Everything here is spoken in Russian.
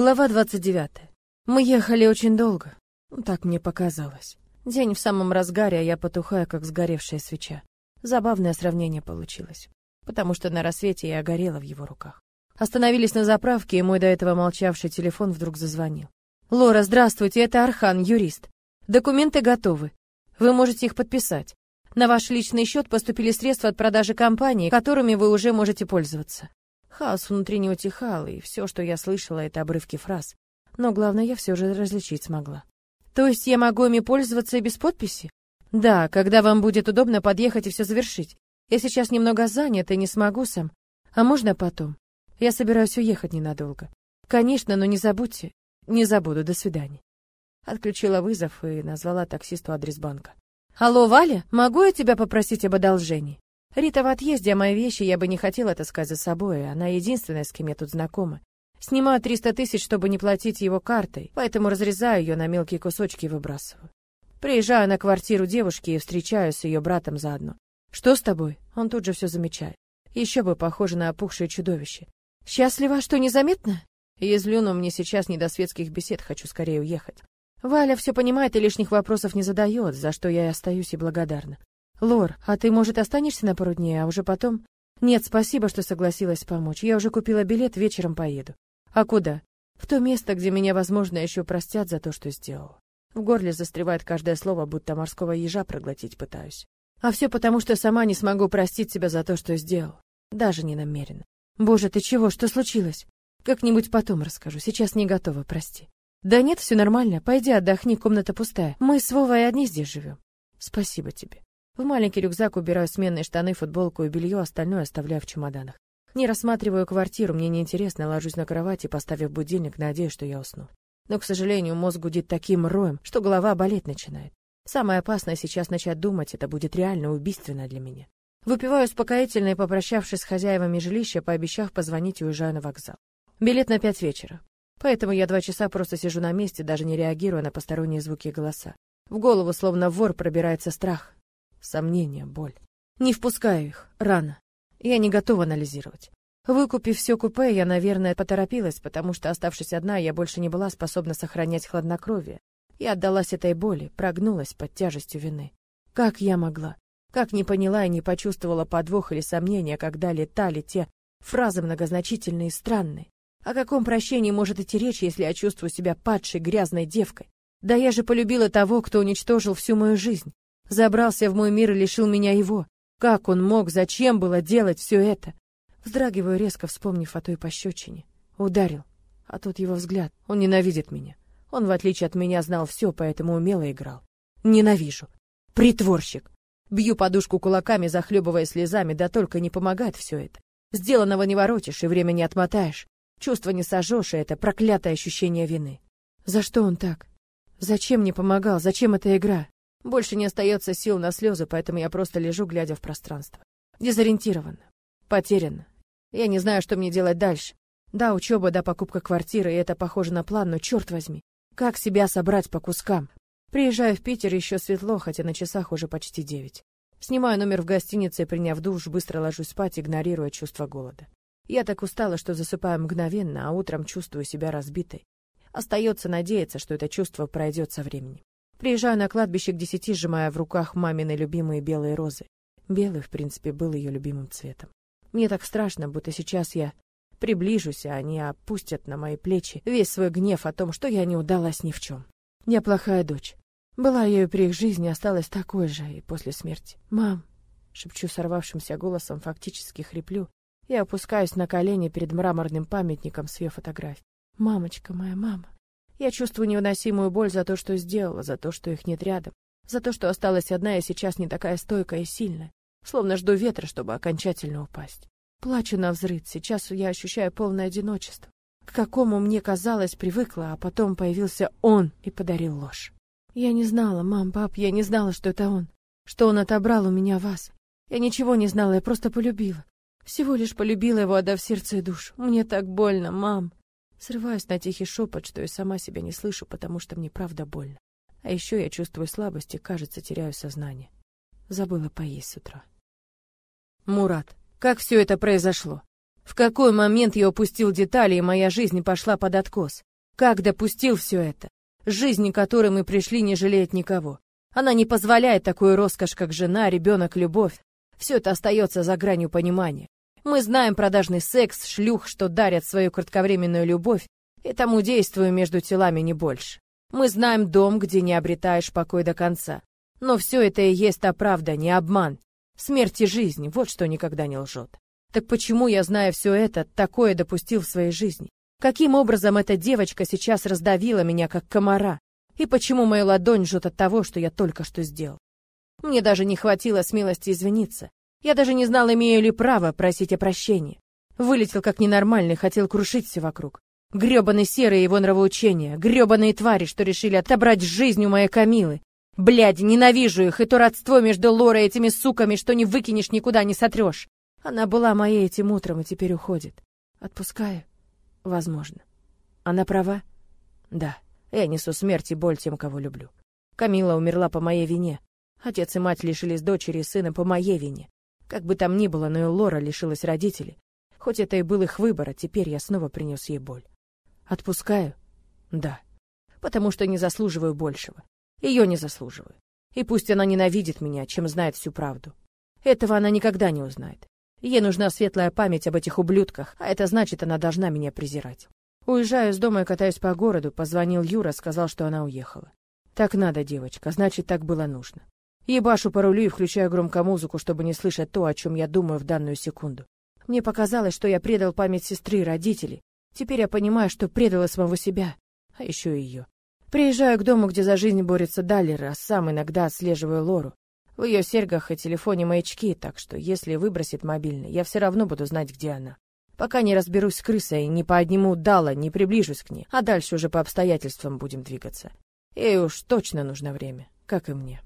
Глава 29. Мы ехали очень долго. Так мне показалось. День в самом разгаре, а я потухаю, как сгоревшая свеча. Забавное сравнение получилось. Потому что на рассвете я горела в его руках. Остановились на заправке, и мой до этого молчавший телефон вдруг зазвонил. «Лора, здравствуйте, это Архан, юрист. Документы готовы. Вы можете их подписать. На ваш личный счет поступили средства от продажи компании, которыми вы уже можете пользоваться. Хаос внутри не утихал, и все, что я слышала, это обрывки фраз. Но главное, я все же различить смогла. То есть я могу ими пользоваться и без подписи? Да, когда вам будет удобно подъехать и все завершить. Я сейчас немного занят и не смогу сам. А можно потом? Я собираюсь уехать ненадолго. Конечно, но не забудьте. Не забуду. До свидания. Отключила вызов и назвала таксисту адрес банка. Алло, Валя, могу я тебя попросить об одолжении? Рита в отъезде, а мои вещи я бы не хотела таскать за собой, она единственная, с кем я тут знакома. Снимаю 300 тысяч, чтобы не платить его картой, поэтому разрезаю ее на мелкие кусочки и выбрасываю. Приезжаю на квартиру девушки и встречаюсь с ее братом заодно. «Что с тобой?» Он тут же все замечает. Еще бы похоже на опухшее чудовище. «Счастлива, что незаметно?» Язвлю, но мне сейчас не до светских бесед, хочу скорее уехать. Валя все понимает и лишних вопросов не задает, за что я и остаюсь и благодарна. Лор, а ты, может, останешься на пару дней, а уже потом? Нет, спасибо, что согласилась помочь. Я уже купила билет, вечером поеду. А куда? В то место, где меня, возможно, еще простят за то, что сделал. В горле застревает каждое слово, будто морского ежа проглотить пытаюсь. А все потому, что сама не смогу простить себя за то, что сделал. Даже не намеренно. Боже, ты чего? Что случилось? Как-нибудь потом расскажу. Сейчас не готова, прости. Да нет, все нормально. Пойди отдохни, комната пустая. Мы с Вовой одни здесь живем. Спасибо тебе. В маленький рюкзак убираю сменные штаны, футболку и белье, остальное оставляю в чемоданах. Не рассматриваю квартиру, мне неинтересно, ложусь на кровати, поставив будильник, надеюсь, что я усну. Но, к сожалению, мозг гудит таким роем, что голова болеть начинает. Самое опасное сейчас начать думать, это будет реально убийственно для меня. Выпиваю успокоительно и, попрощавшись с хозяевами жилища, пообещав позвонить, уезжаю на вокзал. Билет на пять вечера. Поэтому я два часа просто сижу на месте, даже не реагируя на посторонние звуки и голоса. В голову, словно вор, пробирается страх. Сомнения, боль. Не впускаю их. Рано. Я не готова анализировать. Выкупив все купе, я, наверное, поторопилась, потому что, оставшись одна, я больше не была способна сохранять хладнокровие. Я отдалась этой боли, прогнулась под тяжестью вины. Как я могла? Как не поняла и не почувствовала подвох или сомнения, когда летали те фразы многозначительные и странные? О каком прощении может идти речь, если я чувствую себя падшей грязной девкой? Да я же полюбила того, кто уничтожил всю мою жизнь. Забрался в мой мир и лишил меня его. Как он мог, зачем было делать все это? Вздрагиваю резко, вспомнив о той пощечине. Ударил. А тут его взгляд. Он ненавидит меня. Он, в отличие от меня, знал все, поэтому умело играл. Ненавижу. Притворщик. Бью подушку кулаками, захлебывая слезами, да только не помогает все это. Сделанного не воротишь и время не отмотаешь. Чувство не сожжешь, и это проклятое ощущение вины. За что он так? Зачем не помогал? Зачем эта игра? Больше не остается сил на слезы, поэтому я просто лежу, глядя в пространство. Дезориентирована. Потеряна. Я не знаю, что мне делать дальше. Да, учеба, да, покупка квартиры, и это похоже на план, но черт возьми, как себя собрать по кускам? Приезжаю в Питер, еще светло, хотя на часах уже почти девять. Снимаю номер в гостинице приняв душ, быстро ложусь спать, игнорируя чувство голода. Я так устала, что засыпаю мгновенно, а утром чувствую себя разбитой. Остается надеяться, что это чувство пройдет со временем. Приезжаю на кладбище к десяти, сжимая в руках мамины любимые белые розы. Белый, в принципе, был ее любимым цветом. Мне так страшно, будто сейчас я приближусь, а они опустят на мои плечи весь свой гнев о том, что я не удалась ни в чем. Я плохая дочь. Была и при их жизни, осталась такой же и после смерти. «Мам!» — шепчу сорвавшимся голосом, фактически хриплю. Я опускаюсь на колени перед мраморным памятником с ее фотографией. «Мамочка моя, мама!» Я чувствую невыносимую боль за то, что сделала, за то, что их нет рядом, за то, что осталась одна и сейчас не такая стойкая и сильная, словно жду ветра, чтобы окончательно упасть. Плачу на взрыв, сейчас я ощущаю полное одиночество, к какому мне казалось привыкла, а потом появился он и подарил ложь. Я не знала, мам, пап, я не знала, что это он, что он отобрал у меня вас. Я ничего не знала, я просто полюбила. Всего лишь полюбила его, отдав сердце и душу. Мне так больно, мам. Срываюсь на тихий шепот, что и сама себя не слышу, потому что мне правда больно. А еще я чувствую слабость и, кажется, теряю сознание. Забыла поесть с утра. Мурат, как все это произошло? В какой момент я упустил детали, и моя жизнь пошла под откос? Как допустил все это? Жизнь, которой мы пришли, не жалеет никого. Она не позволяет такую роскошь, как жена, ребенок, любовь. Все это остается за гранью понимания. Мы знаем продажный секс, шлюх, что дарят свою кратковременную любовь, и тому действую между телами не больше. Мы знаем дом, где не обретаешь покой до конца. Но все это и есть та правда, не обман. Смерть и жизнь — вот что никогда не лжет. Так почему я, зная все это, такое допустил в своей жизни? Каким образом эта девочка сейчас раздавила меня, как комара? И почему моя ладонь жжет от того, что я только что сделал? Мне даже не хватило смелости извиниться. Я даже не знал, имею ли право просить о прощении. Вылетел как ненормальный, хотел крушить все вокруг. Грёбаный серый его нравоучения, грёбаные твари, что решили отобрать жизнь у моей Камилы. Блядь, ненавижу их, и то родство между Лорой и этими суками, что не выкинешь, никуда не сотрешь. Она была моей этим утром и теперь уходит. Отпускаю? Возможно. Она права? Да. Я несу смерть и боль тем, кого люблю. Камила умерла по моей вине. Отец и мать лишились дочери и сына по моей вине. Как бы там ни было, но и Лора лишилась родителей. Хоть это и был их выбор, а теперь я снова принес ей боль. Отпускаю? Да. Потому что не заслуживаю большего. Ее не заслуживаю. И пусть она ненавидит меня, чем знает всю правду. Этого она никогда не узнает. Ей нужна светлая память об этих ублюдках, а это значит, она должна меня презирать. Уезжаю с дома и катаюсь по городу, позвонил Юра, сказал, что она уехала. Так надо, девочка, значит, так было нужно. Ебашу по рулю и включаю громко музыку, чтобы не слышать то, о чем я думаю в данную секунду. Мне показалось, что я предал память сестры и родителей. Теперь я понимаю, что предала самого себя, а еще и ее. Приезжаю к дому, где за жизнь борется Даллер, а сам иногда отслеживаю Лору. В ее серьгах и телефоне маячки, так что если выбросит мобильный, я все равно буду знать, где она. Пока не разберусь с крысой, ни по одному дала, не приближусь к ней, а дальше уже по обстоятельствам будем двигаться. Ей уж точно нужно время, как и мне.